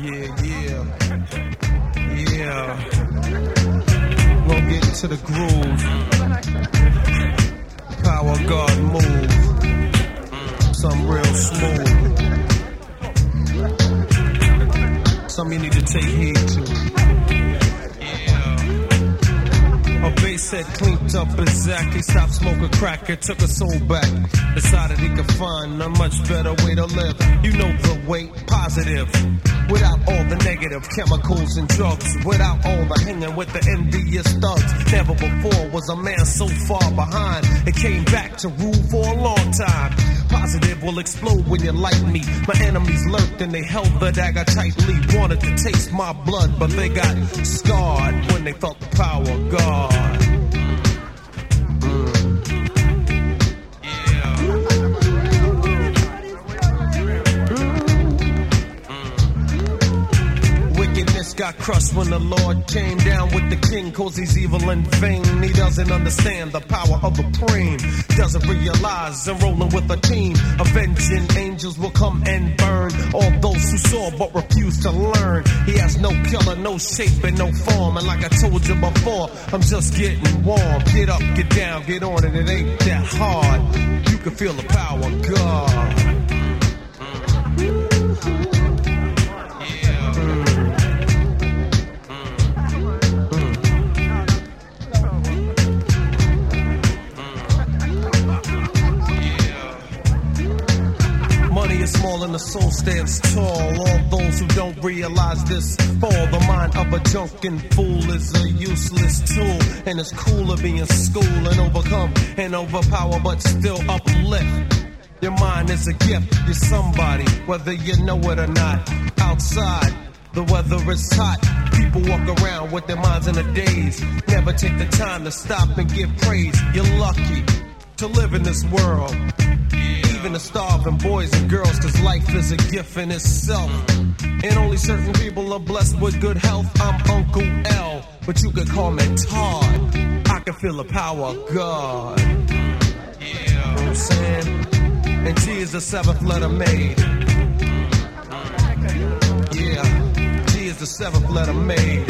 Yeah, yeah. Yeah. Gonna get into the groove. Power God move. Some real smooth. Some you need to take heed to. Bass head cleaned up exactly. Stopped smoking crack. It took a soul back. Decided he could find a much better way to live. You know the way, positive. Without all the negative chemicals and drugs. Without all the hanging with the envious thugs. Never before was a man so far behind. It came back to rule for a long time. Positive will explode when you like me. My enemies lurked and they held the dagger tightly. Wanted to taste my blood, but they got scarred when they felt the power of God. Got crushed when the Lord came down with the king, cause he's evil and vain. He doesn't understand the power of the preem. Doesn't realize I'm rolling with a team. Avenging angels will come and burn all those who saw but refuse to learn. He has no color, no shape, and no form. And like I told you before, I'm just getting warm. Get up, get down, get on it. It ain't that hard. You can feel the power of God. Realize this For The mind of a drunken fool is a useless tool. And it's cooler being school and overcome and overpower, but still uplift. Your mind is a gift, you're somebody, whether you know it or not. Outside, the weather is hot. People walk around with their minds in a daze. Never take the time to stop and give praise. You're lucky to live in this world. Even the starving boys and girls, cause life is a gift in itself. And only certain people are blessed with good health. I'm Uncle L, but you could call me Todd. I can feel the power of God. You know what I'm saying? And G is the seventh letter made. Yeah, G is the seventh letter made.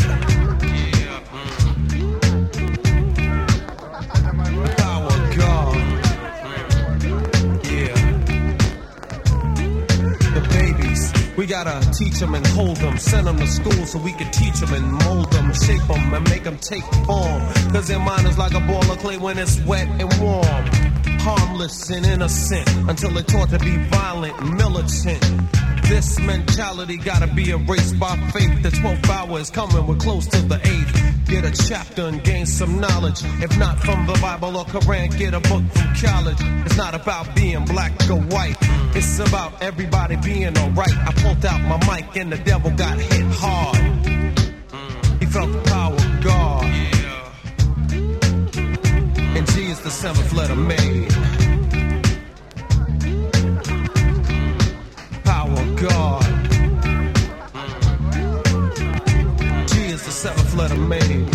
We gotta teach them and hold them. Send them to school so we can teach them and mold them, shape them and make them take form. Cause their mind is like a ball of clay when it's wet and warm. Harmless and innocent until they're taught to be violent militant. This mentality gotta be erased by faith. The 12th hour is coming, we're close to the 8th. Get a chapter and gain some knowledge. If not from the Bible or Quran, get a book from college. It's not about being black or white. It's about everybody being alright. I pulled out my mic and the devil got hit hard. He felt the power of God. And G is the seventh letter made. Power of God. G is the seventh letter made.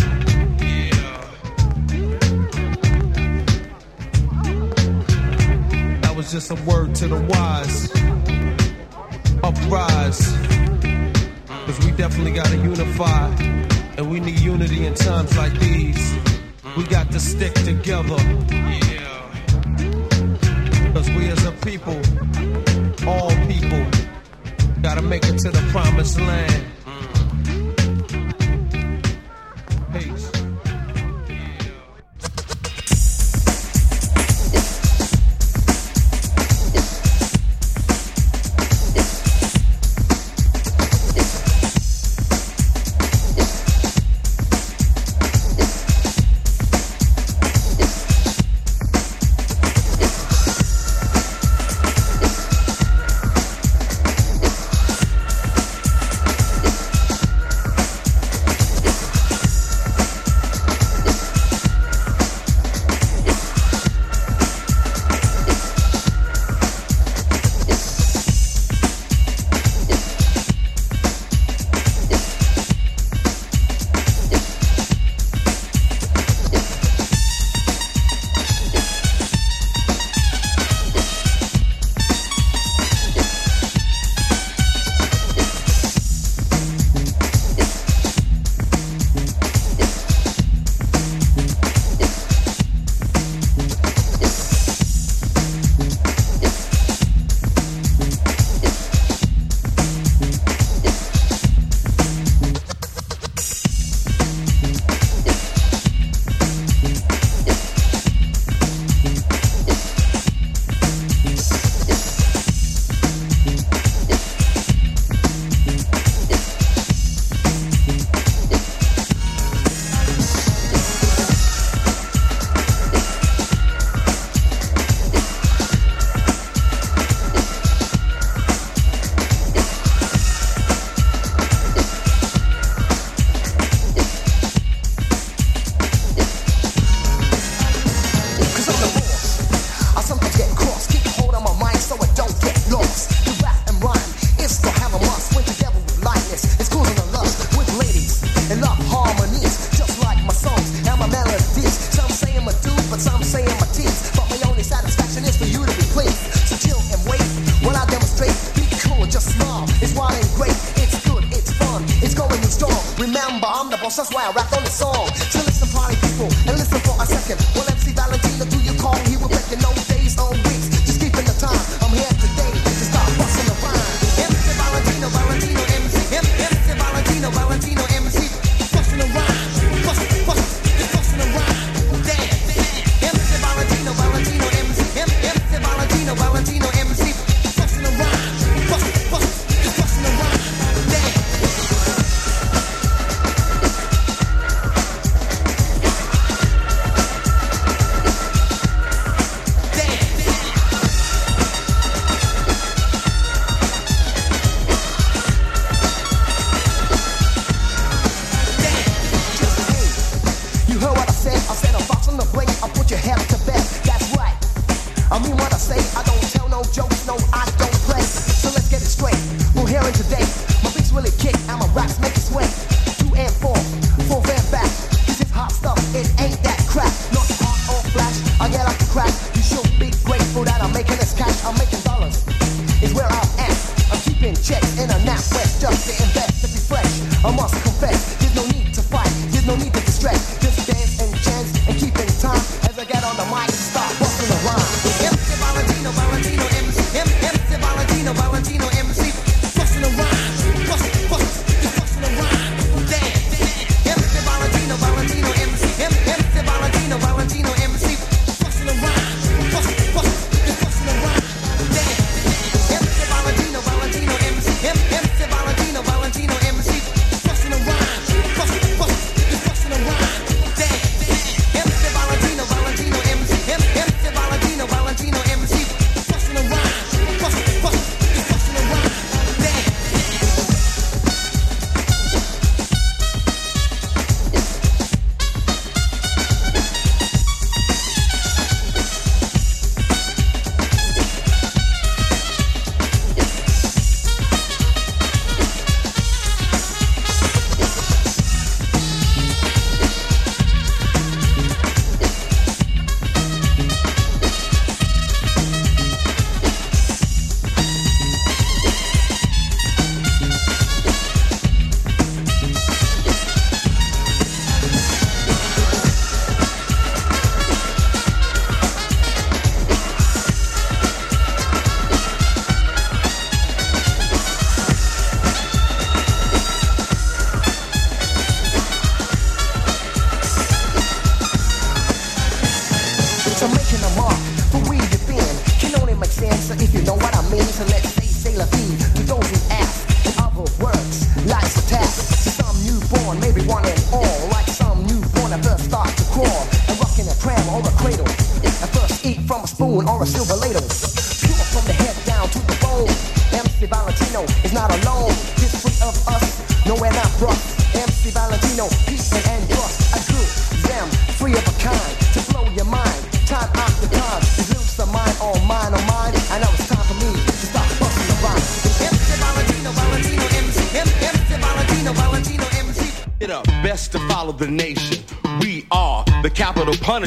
Just a word to the wise. Uprise. Cause we definitely gotta unify. And we need unity in times like these. We got to stick together. Cause we as a people, all people, gotta make it to the promised land.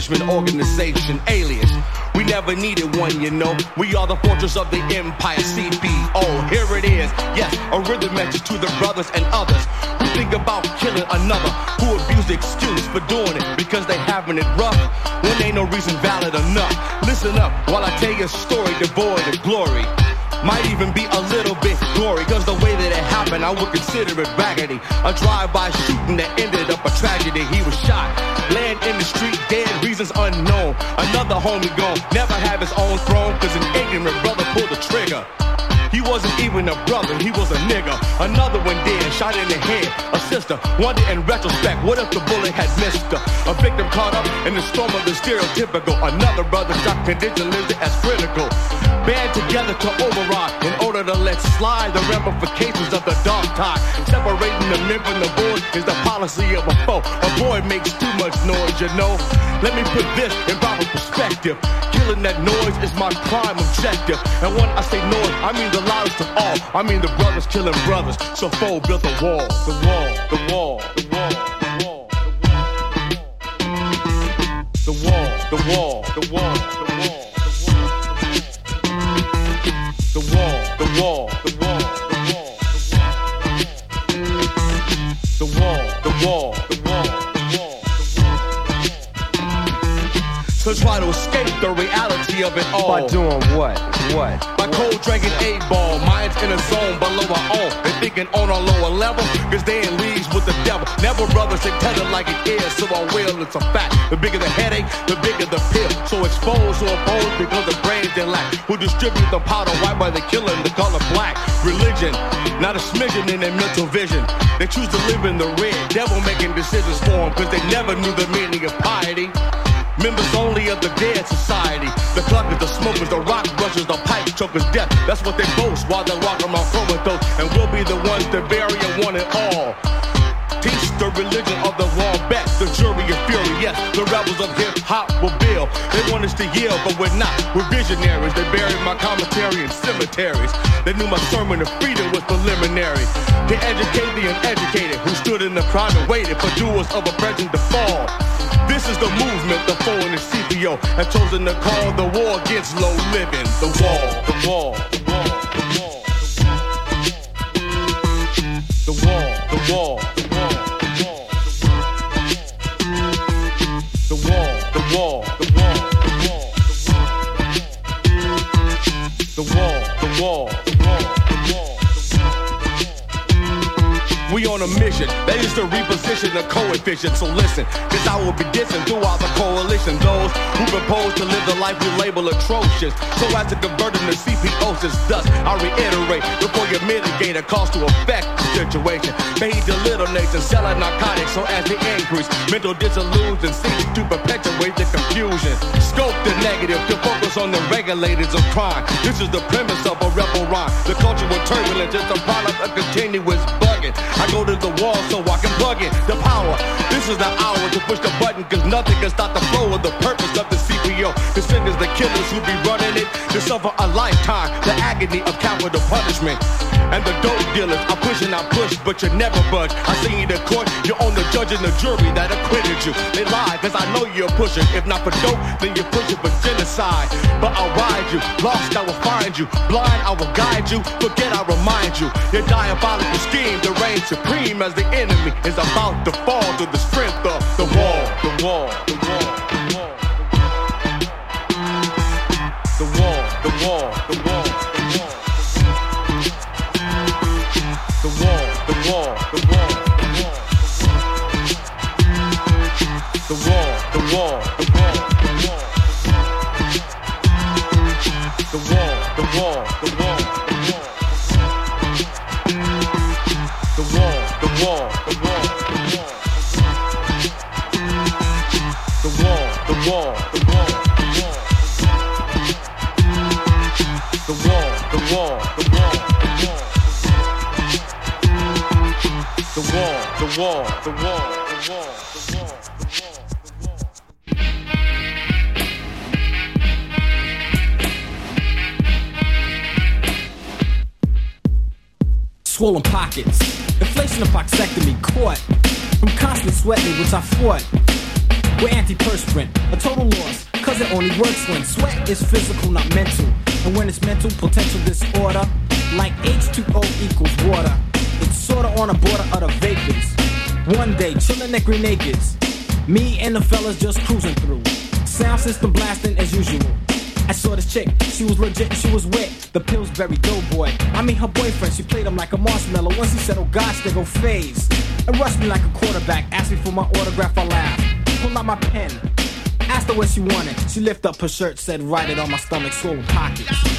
Punishment organization, alias. We never needed one, you know. We are the fortress of the empire, CPO. Here it is, yes, a rhythm message to the brothers and others who think about killing another, who abuse the excuse for doing it because they having it rough when ain't no reason valid enough. Listen up while I tell you a story devoid of glory. Might even be a little bit gory, cause the way happened, I would consider it raggedy. A drive-by shooting that ended up a tragedy. He was shot, laying in the street, dead, reasons unknown. Another homie gone, never have his own throne, cause an ignorant brother pulled the trigger. He wasn't even a brother, he was a nigga. Another one dead, shot in the head. A sister wonder in retrospect, what if the bullet had missed her? A victim caught up in the storm of the stereotypical. Another brother shot condition listed as critical. Band together to override in order to let slide the ramifications of the dark tide. Separating the men from the boys is the policy of a foe. A boy makes too much noise, you know. Let me put this in proper perspective. Killing that noise is my prime objective. And when I say noise, I mean the lies to all. I mean, the brothers killing brothers. So foe built a wall, the wall, the wall, the wall, the wall, the wall, the wall, the wall, the wall, the wall, the wall, the wall, the wall, the wall, the wall, the wall, the wall, The wall. The wall. the of it all. By doing what? What? By cold drinking eight ball. Minds in a zone below our own. They thinking on a lower level, cause they in leagues with the devil. Never brothers, they tell it like it is, so I will, it's a fact. The bigger the headache, the bigger the pill. So exposed or opposed because the brains they lack. Who distribute the powder white by the killing the color black. Religion, not a smidgen in their mental vision. They choose to live in the red. Devil making decisions for them, cause they never knew the meaning of piety. Members only of the dead society. The cluckers, the smokers, the rock brushers, the pipe chokers, death. That's what they boast while they're walking around comatose. And we'll be the ones to bury and one and all. Teach the religion of the wall bet. The jury is furious. The rebels of hip hop will build. They want us to yield, but we're not. We're visionaries. They buried my commentary in cemeteries. They knew my sermon of freedom was preliminary. To educate the uneducated who stood in the crowd and waited for doers of oppression to fall. This is the movement, the foe and the CPO have chosen to call the war against low living. The wall, the wall, the wall, the wall, the wall, the wall, the on a mission, that is to reposition the coefficient. So listen, cause I will be dissing throughout the coalition. Those who propose to live the life we label atrocious. So as to convert them to CPOsis. Thus, I reiterate, before you mitigate a cause to affect the situation. Made the little nation selling narcotics so as they increase mental disillusion seeks to perpetuate the confusion. Scope the negative to focus on the regulators of crime. This is the premise of a rebel rhyme. The cultural turbulence is a product of continuous I go to the wall so I can plug in the power. This is the hour to push the button, cause nothing can stop the flow of the purpose of the CPO. The sinners, the killers who be running it, to suffer a lifetime, the agony of capital punishment. And the dope dealers I push and I push, but you never budge. I see you in the court, you're on the judge and the jury that acquitted you. They lie, cause I know you're pushing. If not for dope, then you're pushing for genocide. But I'll ride you, lost, I will find you. Blind, I will guide you. Forget, I remind you. Your diabolical scheme, the reign supreme as the enemy is about to fall to the strength of the wall, the wall, the wall, the wall. The wall, the wall, the wall, the wall. The wall, the wall, the wall, the wall. The wall, the wall, the wall, wall, the wall, the wall, the wall, the wall, the wall. swollen pockets, inflation of boxectomy caught from constant sweating, which I fought. With antiperspirant, a total loss, cause it only works when sweat is physical, not mental. And when it's mental, potential disorder, like H2O equals water. It's sorta on the border of the vapors. One day, chillin' at Grenadiers, me and the fellas just cruising through. Sound system blasting as usual. I saw this chick, she was legit she was wet. The Pillsbury Doughboy. I mean her boyfriend, she played him like a marshmallow. Once he said, oh gosh, they go phase. And rushed me like a quarterback, asked me for my autograph, I laughed. Pulled out my pen, asked her what she wanted. She lifted up her shirt, said, write it on my stomach, swollen pockets.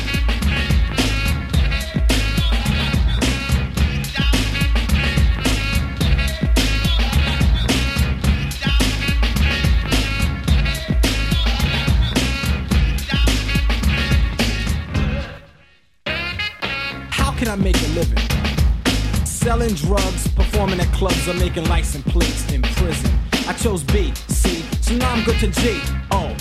Make a living? Selling drugs, performing at clubs, or making license plates in prison. I chose B, C, so now I'm good to G. Oh,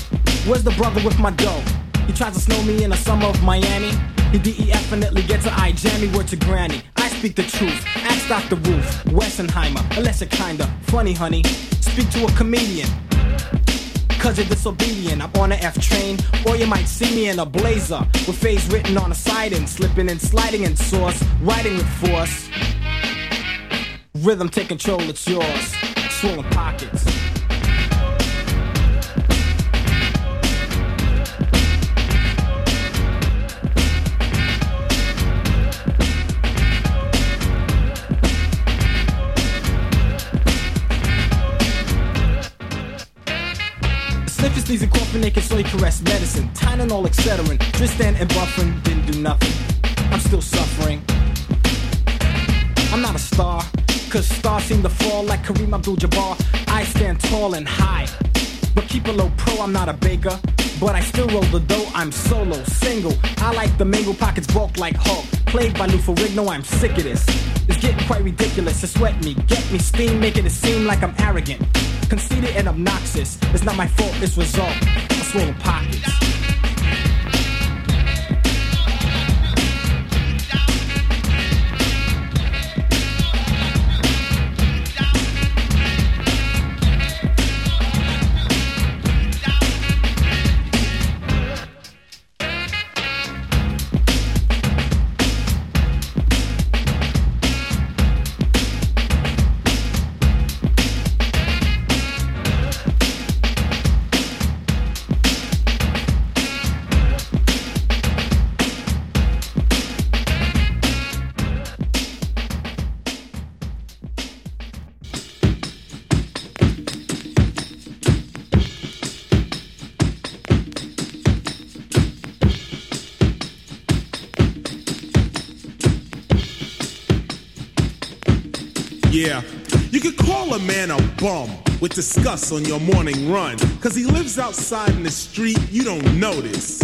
where's the brother with my dough? He tries to snow me in the summer of Miami. He definitely gets an eye jammy word to granny. I speak the truth. Ask Dr. Ruth, Westheimer, unless you're kinda funny, honey. Speak to a comedian. Cause you're disobedient, I'm on a F train, or you might see me in a blazer with face written on side and slipping and sliding in source, writing with force. Rhythm take control, it's yours. Swollen pockets. Coughing, naked, soy caress, medicine, Tylenol, etc. Dristan and Bufferin didn't do nothing. I'm still suffering. I'm not a star, cause stars seem to fall like Kareem Abdul-Jabbar. I stand tall and high, but keep a low pro. I'm not a baker, but I still roll the dough. I'm solo, single. I like the mango pockets bulk like Hulk. Played by Lou Ferrigno, I'm sick of this. It's getting quite ridiculous to sweat me, get me steam, making it seem like I'm arrogant, conceited and obnoxious. It's not my fault, it's result. I swollen pockets. With disgust on your morning run, cause he lives outside in the street you don't notice.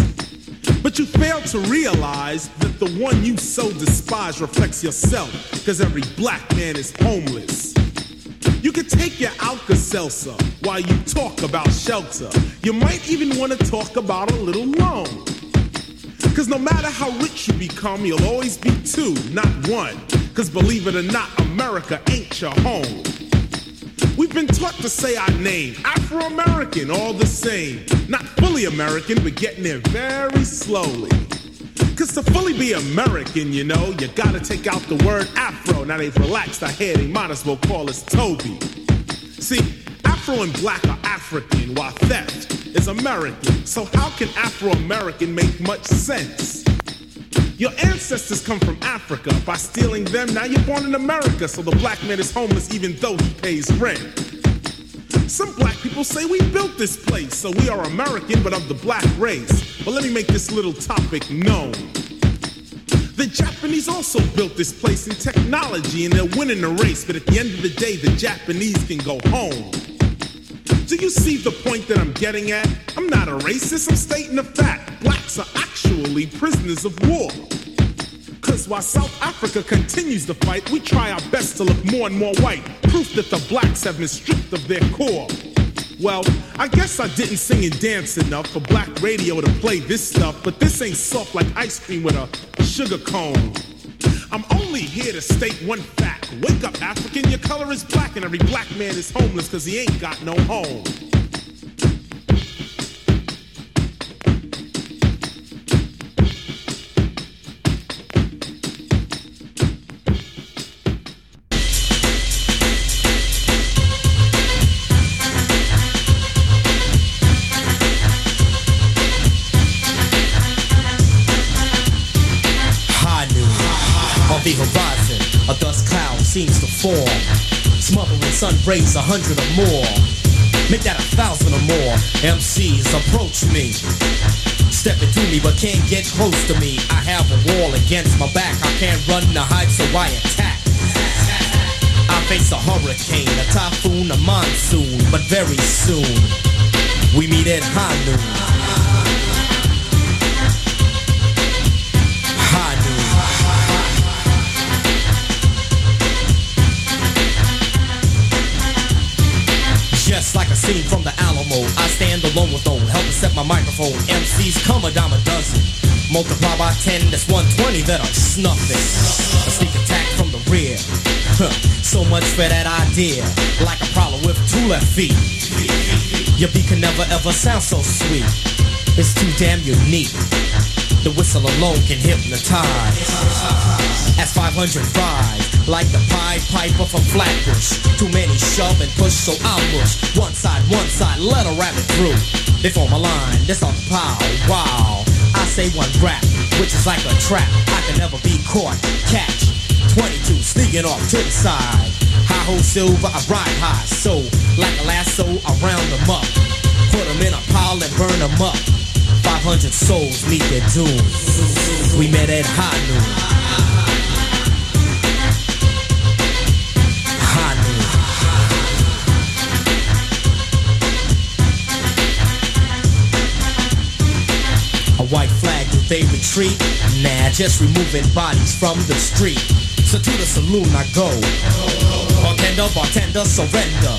But you fail to realize that the one you so despise reflects yourself, cause every black man is homeless. You could take your Alka-Seltzer while you talk about shelter. You might even want to talk about a little loan. Cause no matter how rich you become, you'll always be two, not one. Cause believe it or not, America ain't your home. We've been taught to say our name, Afro American, all the same. Not fully American, but getting there very slowly. Cause to fully be American, you know, you gotta take out the word Afro. Now they've relaxed our head, they might as well call us Toby. See, Afro and black are African, while theft is American. So how can Afro American make much sense? Your ancestors come from Africa. By stealing them, now you're born in America. So the black man is homeless even though he pays rent. Some black people say we built this place, so we are American but of the black race. But let me make this little topic known. The Japanese also built this place in technology and they're winning the race, but at the end of the day, the Japanese can go home. Do you see the point that I'm getting at? I'm not a racist, I'm stating a fact. Blacks are actually prisoners of war. Cause while South Africa continues to fight, we try our best to look more and more white. Proof that the blacks have been stripped of their core. Well, I guess I didn't sing and dance enough for black radio to play this stuff, but this ain't soft like ice cream with a sugar cone. I'm only here to state one fact. Wake up, African, your color is black, and every black man is homeless because he ain't got no home. Rays, a hundred or more. Make that a thousand or more. MCs approach me. Stepping to me, but can't get close to me. I have a wall against my back. I can't run the hide so I attack. I face a hurricane, a typhoon, a monsoon, but very soon we meet at high noon. Scene from the Alamo. I stand alone with old, help to set my microphone. MCs come a dime a dozen. Multiply by 10, that's 120 that are snuffing. A sneak attack from the rear. So much for that idea. Like a prowler with two left feet. Your beat can never ever sound so sweet. It's too damn unique. The whistle alone can hypnotize. As 500 rise, like the Pied Piper from Flatbush. Too many shove and push, so I'll push. One side, one side, let a rabbit through. They form a line, this the pow, wow. I say one rap, which is like a trap. I can never be caught. Catch 22 sneaking off to the side. High ho silver, I ride high, so like a lasso, I round them up. Put them in a pile and burn them up. 500 souls meet their doom. We met at high noon. White flag, do they retreat? Nah, just removing bodies from the street. So to the saloon I go. Bartender, bartender, surrender.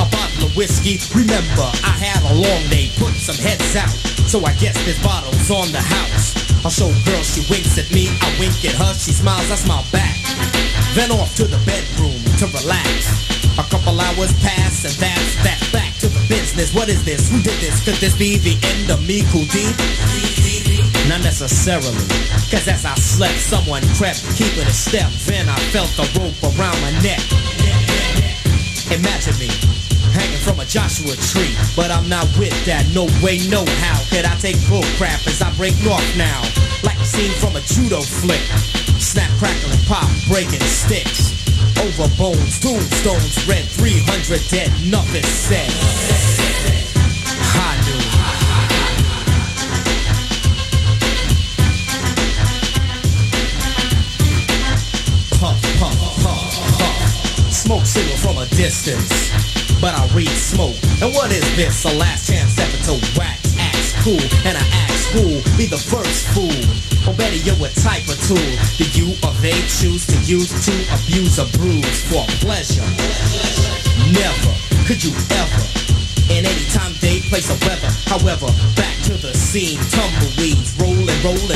A bottle of whiskey, remember, I had a long day, put some heads out. So I guess this bottle's on the house. I'll show girl, she winks at me, I wink at her, she smiles, I smile back. Then off to the bedroom to relax. A couple hours pass and that's that. Back to the business. What is this? Who did this? Could this be the end of me, Cool D? Not necessarily. Cause as I slept, someone crept, keeping a step. Then I felt the rope around my neck. Imagine me hanging from a Joshua tree, but I'm not with that. No way, no how could I take bull crap as I break north now, like a scene from a judo flick. Snap, crackle, and pop, breaking sticks. Over bones, tombstones, red 300 dead, nothing said. Distance. But I read smoke. And what is this? A last chance effort to wax, act cool. And I act school, be the first fool. Or better, you're a type of tool. Do you or they choose to use to abuse or bruise for pleasure? Never could you ever. In any time, day, place, or weather. However, back to the scene. Tumbleweeds roll and roll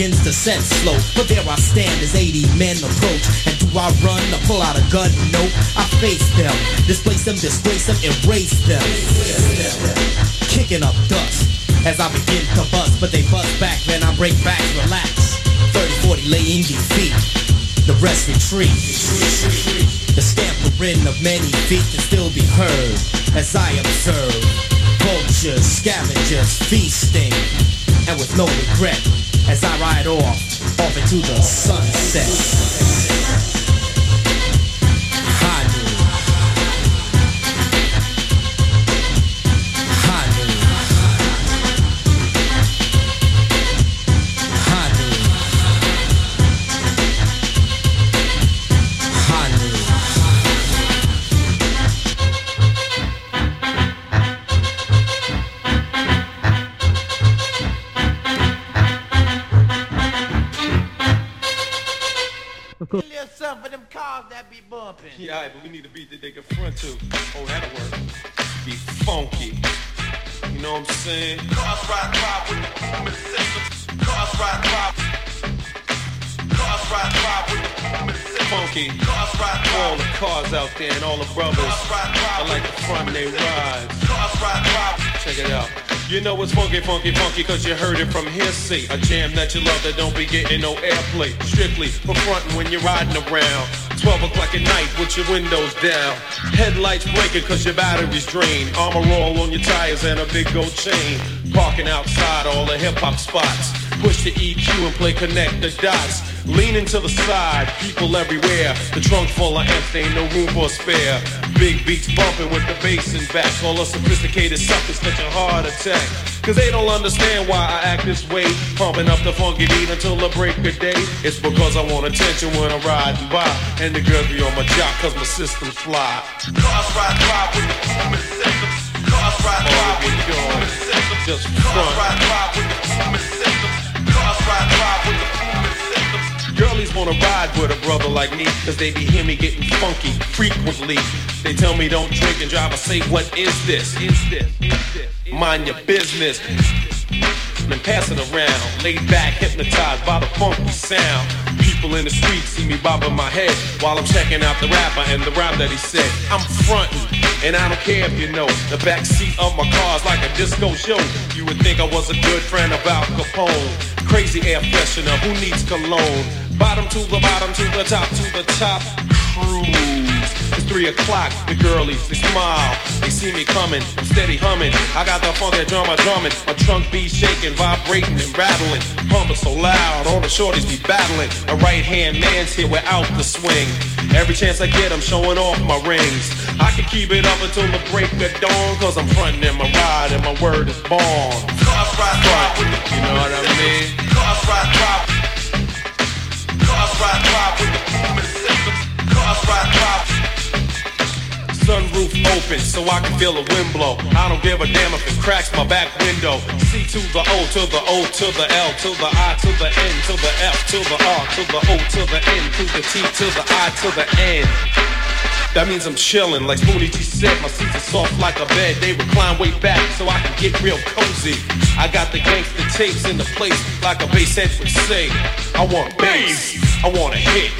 begins to set slow, but there I stand as 80 men approach. And do I run or pull out a gun? No, I face them, displace them, disgrace them, erase them. Kicking up dust as I begin to bust, but they bust back, then I break back, relax. 30, 40 lay in defeat, the rest retreat. The scampering of many feet can still be heard as I observe vultures, scavengers feasting, and with no regret as I ride off, off into the sunset. That be bumping. Yeah, all right, but we need a beat that they can front to. Oh, that'll work. Be funky. You know what I'm saying? Cars ride by with the boomin' system. Cars ride by. Cars ride by with the boomin' system. Funky. Cars ride by. All the cars out there and all the brothers. I like the front they ride. Cars ride by. Check it out. You know it's funky, funky, funky, cause you heard it from hearsay. A jam that you love that don't be getting no airplay. Strictly for frontin' when you're riding around. 12 o'clock at night with your windows down. Headlights blinking cause your battery's drained. Armor All on your tires and a big gold chain. Parking outside all the hip hop spots. Push the EQ and play connect the dots. Leaning to the side, people everywhere. The trunk full of amps, ain't no room for a spare. Big beats bumping with the bass and back. All the sophisticated suckers catch a heart attack. Cause they don't understand why I act this way. Pumping up the funky beat until the break of day. It's because I want attention when I'm riding by. And the girls be on my jock cause my system's fly. Cars ride by with the system. Cars ride by with the we going. boomin' system. Just Cars ride by with the boomin' system. Wanna ride with a brother like me, cause they be hear me getting funky frequently. They tell me don't drink and drive, I say, what is this? Is this? Is this? Mind your business. And pass it around, laid back, hypnotized by the funky sound. People in the street see me bobbing my head while I'm checking out the rapper and the rhyme that he said. I'm frontin', and I don't care if you know. The backseat of my car's like a disco show. You would think I was a good friend of Al Capone. Crazy air freshener, who needs cologne? Bottom to the bottom, to the top, to the top. Cruise. It's three o'clock, the girlies, they smile. They see me coming, I'm steady humming. I got the funky drummer drumming. My trunk be shaking, vibrating and rattling. Pumping so loud, all the shorties be battling. A right hand man's here without the swing. Every chance I get, I'm showing off my rings. I can keep it up until the break of dawn, cause I'm frontin' in my ride and my word is born. Cars ride, ride with the You know what I mean? Cars ride, ride. Cars ride, ride with the. Sunroof open so I can feel the wind blow. I don't give a damn if it cracks my back window. C to the O to the O to the L to the I to the N to the F to the R to the O to the N to the T to the I to the N. That means I'm chillin', like Spoonie G said. My seats are soft like a bed. They recline way back so I can get real cozy. I got the gangster tapes in the place like a bass head would say. I want bass, I want a hit,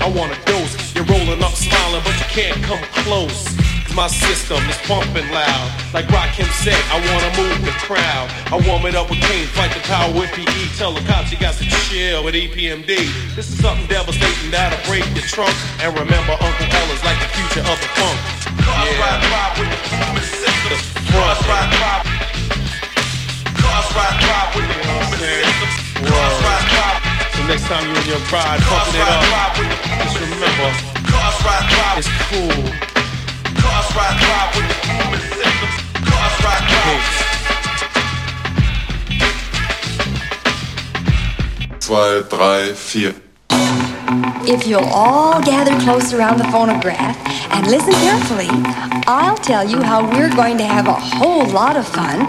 I want a dose. You're rolling up smiling, but you can't come close. My system is pumping loud. Like Rakim said, I wanna move the crowd. I warm it up with Kane, fight the power with PE. Tell the cops you got to chill with EPMD. This is something devastating that'll break your trunk. And remember, Uncle is like the future of the funk. Cars Yeah. ride, ride with the boomin' system. Cars ride, ride. Cars ride, ride with the You know what I'm movement saying? system. Cars ride, ride. So next time you and your bride Cars it ride, up, ride with the just remember, Cars ride, ride. it's cool. Cars ride, ride with the boomin' system. Cars ride, ride. Peace. zwei, drei, vier. If you'll all gather close around the phonograph and listen carefully, I'll tell you how we're going to have a whole lot of fun.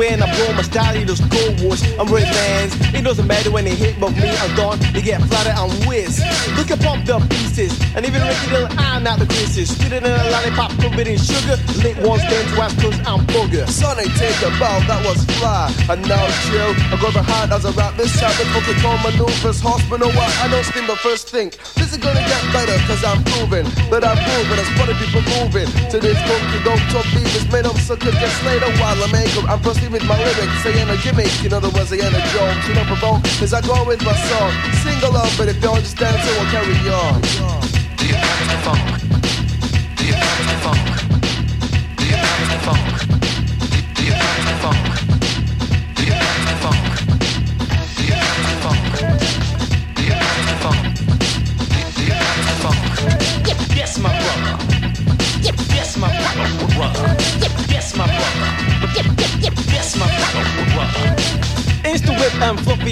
Wearing a blow my style, you just go wash. I'm with mans. It doesn't matter when they hit, but me, I'm gone. They get flattered and whiz. Look at pump the pieces. And even Ricky Little, I'm not the greases. Sweeter than a lollipop covered in sugar. Lit one stand twice cause I'm booger. Sonic take a bow, that was fly. And now chill. I go behind as I rap this chap with control maneuvers. Hospital, I don't steam, but first think. Is gonna get better, cause I'm proving that I'm moving. As funny people moving to this funky don't talk beat is made up suckers get slayed a while I'm angry. I'm proceeding with my lyrics, saying a gimmick. In other words, I ain't a joke. You know, provoke as I go with my song. Sing along, but if you understand, so we'll carry on. Do you promise the funk? Do you promise the funk? Do you promise the funk?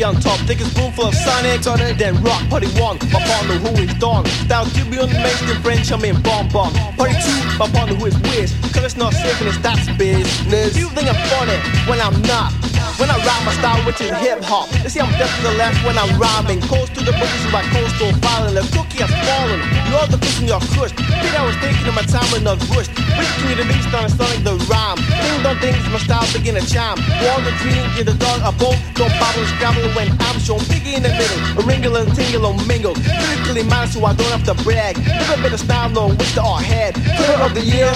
And on top. Take a spoonful of Sonic, Sonic. then rock party one. My partner who is. Style to be on the French, I'm in bomb bomb. Party two, my partner who is Wiz. Cause it's not safe and it's that's business. You think I'm funny when I'm not. When I rhyme my style, which is hip hop. They see I'm to the left when I'm rhyming. Coast to the in my coastal filing. The cookie has fallen. You all the pushing your crush. Think I was thinking of my time and not rushed. Breaking the beast on sonic the rhyme. Ding dong things, my style begin to chime. Wall the dream, get the dog a bone. Don't and scrabble when I'm shown. Biggie in the middle. A ringle and tingle and mingle. Lyrically mine so I don't have to brag. Never been a style known with the all head. Clear of the year.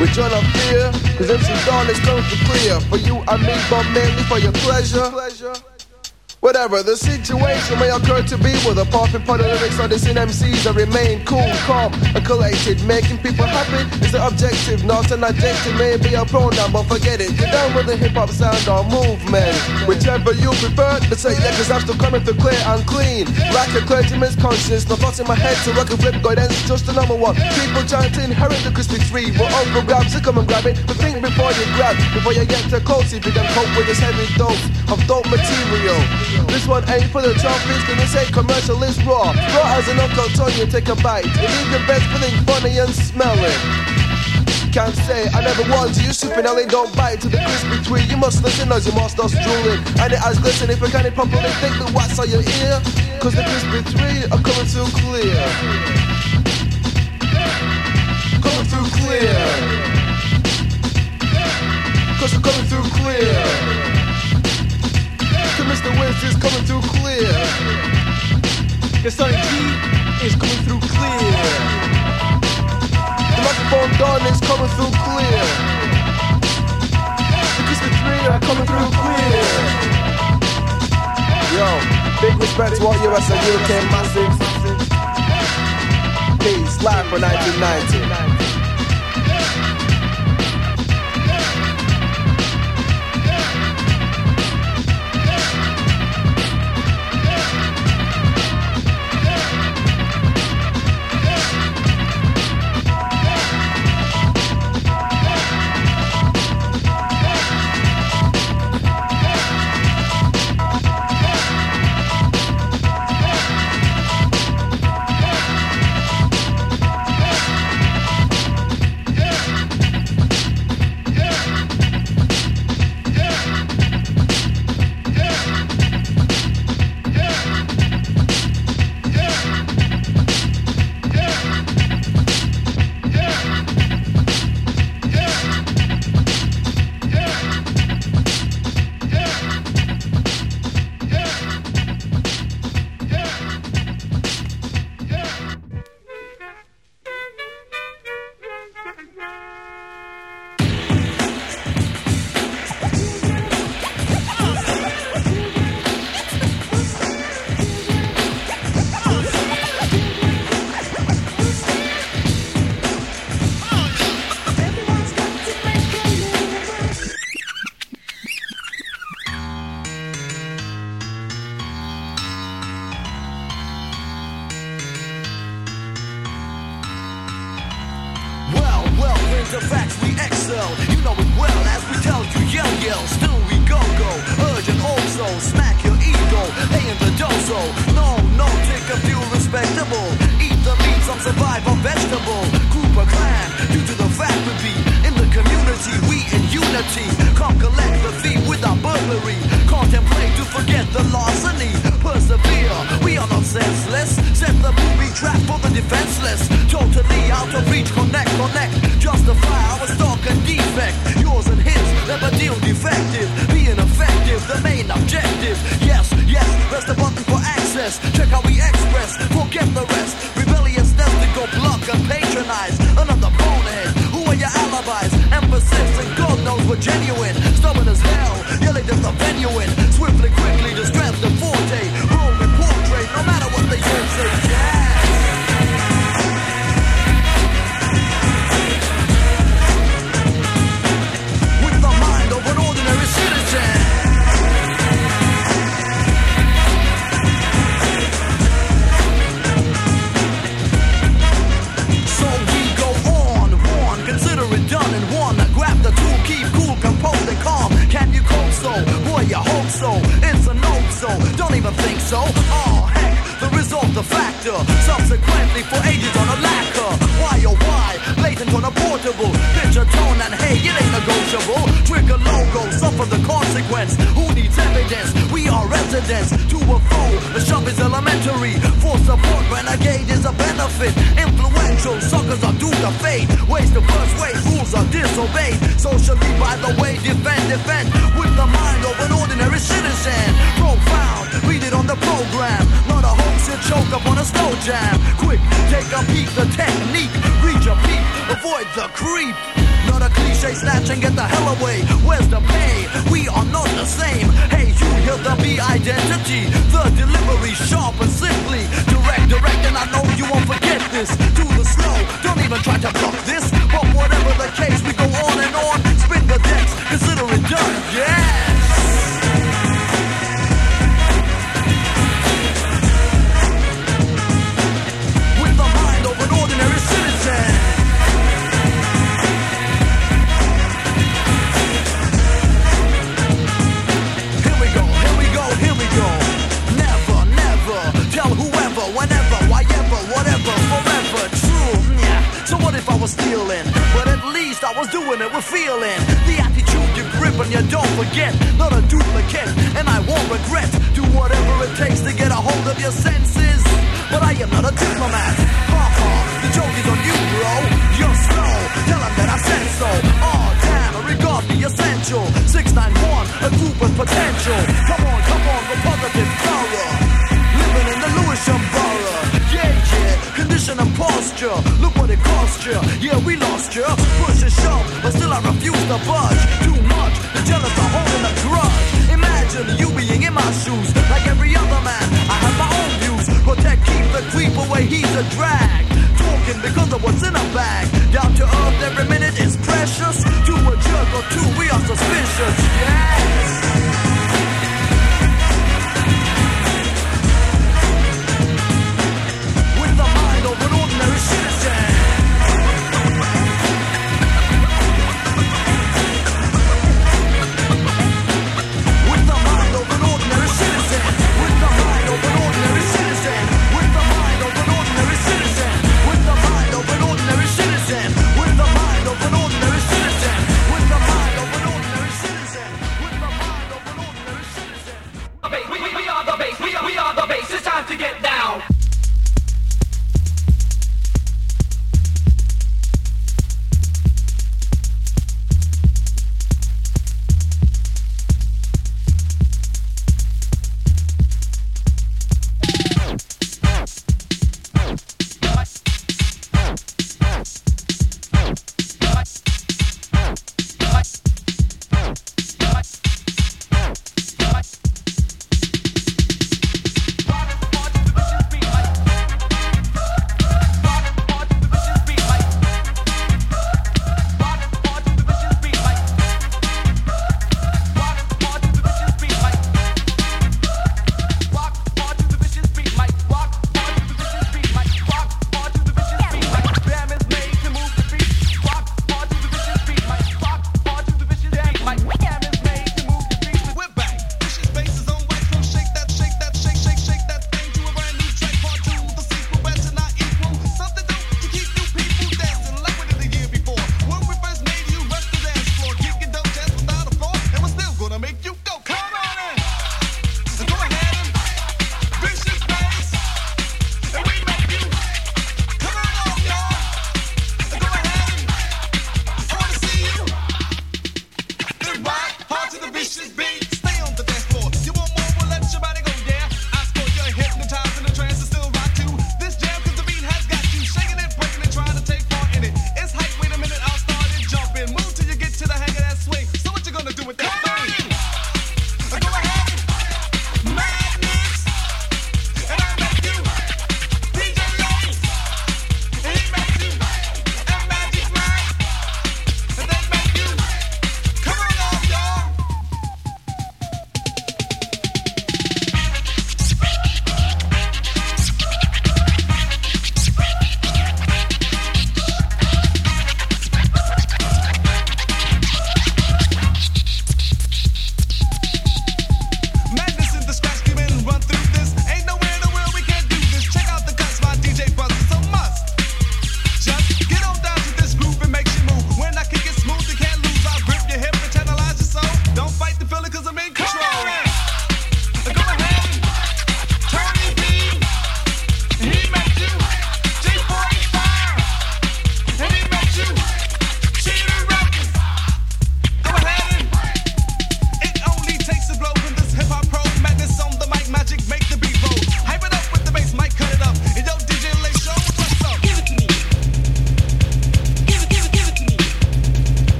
With joy of fear, cause MC Dawn is coming to clear for you and me, but mainly for your pleasure. Whatever the situation may occur to be with a popping part of lyrics on the scene MCs that remain cool, calm, and collected. Making people happy is the objective, not an adjective, maybe a pronoun, but forget it. Get down with the hip hop sound or movement. Whichever you prefer, but say yeah, cause I'm still coming through clear and clean. Like a clergyman's conscience, no thoughts in my head to rock a flip, guidance, just the number one. People trying to inherit the Crispy Three, but Uncle grabs so come and grab it. But think before you grab, before you get too close, if you can cope with this heavy dose of dope material. This one ain't for the trophies, cause this ain't commercial, it's raw. Raw as an uncle you take a bite. It your best feeling funny and smelling. Can't say I never was you sipping LA don't bite to the Crispy Three. You must listen as your master's drooling. And it has glisten if you can't properly think the what's on your ear. Cause the Crispy Three are coming through clear. Coming through clear. Cause they're coming through clear. Mr. Wiz is coming through clear. Cause Sonny G is coming through clear. The microphone Dawn is coming through clear. The Crispy Three are coming through clear. Yo, big respect to all US and UK massive. Peace, live for 1990. Defenseless. Totally out of reach. Connect, connect. Justify our stock and defect. Yours and his. Never deal defective. Being effective. The main objective. Yes, yes. Press the button for access. Check how we express. Forget the rest. Rebelliousness to go block and patronize. Another bonehead. Who are your alibis? Emphasis and God knows we're genuine. So. Oh heck, the result, the factor. Subsequently, for ages on a lacquer. Why oh why? Blatant on a portable. Picture tone and hey, it ain't negotiable. Trigger logo, suffer the consequence. Who needs evidence? We are residents. To a foe, the shop is elementary. For support, renegade is a benefit. Influential suckers are doomed to fate. Ways to persuade, rules are disobeyed. Socially, by the way, defend, defend. With the mind of an ordinary citizen. Avoid the creep. Not a cliche snatch and get the hell away. Where's the pay? We are not the same. Hey, you hear the B identity. The delivery sharp and simply. Direct, direct, and I know you won't forget this. Do the slow, don't even try to block what if I was stealing? But at least I was doing it with feeling. The attitude you grip and you don't forget. Not a duplicate, and I won't regret. Do whatever it takes to get a hold of your senses. But I am not a diplomat. Ha-ha, the joke is on you, bro. You're slow, tell 'em that I said so. Oh, damn, regard the essential. 691, a group with potential. Come on, come on, the positive power. Living in the Lewisham borough. Yeah, yeah, condition and posture. Look what it cost you. Yeah, we lost you. Push and shove, but still I refuse to budge. Too much, the jealous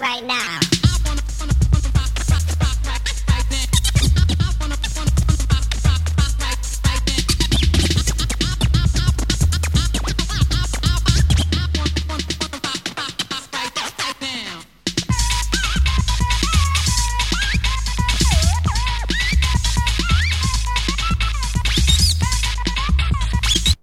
right now.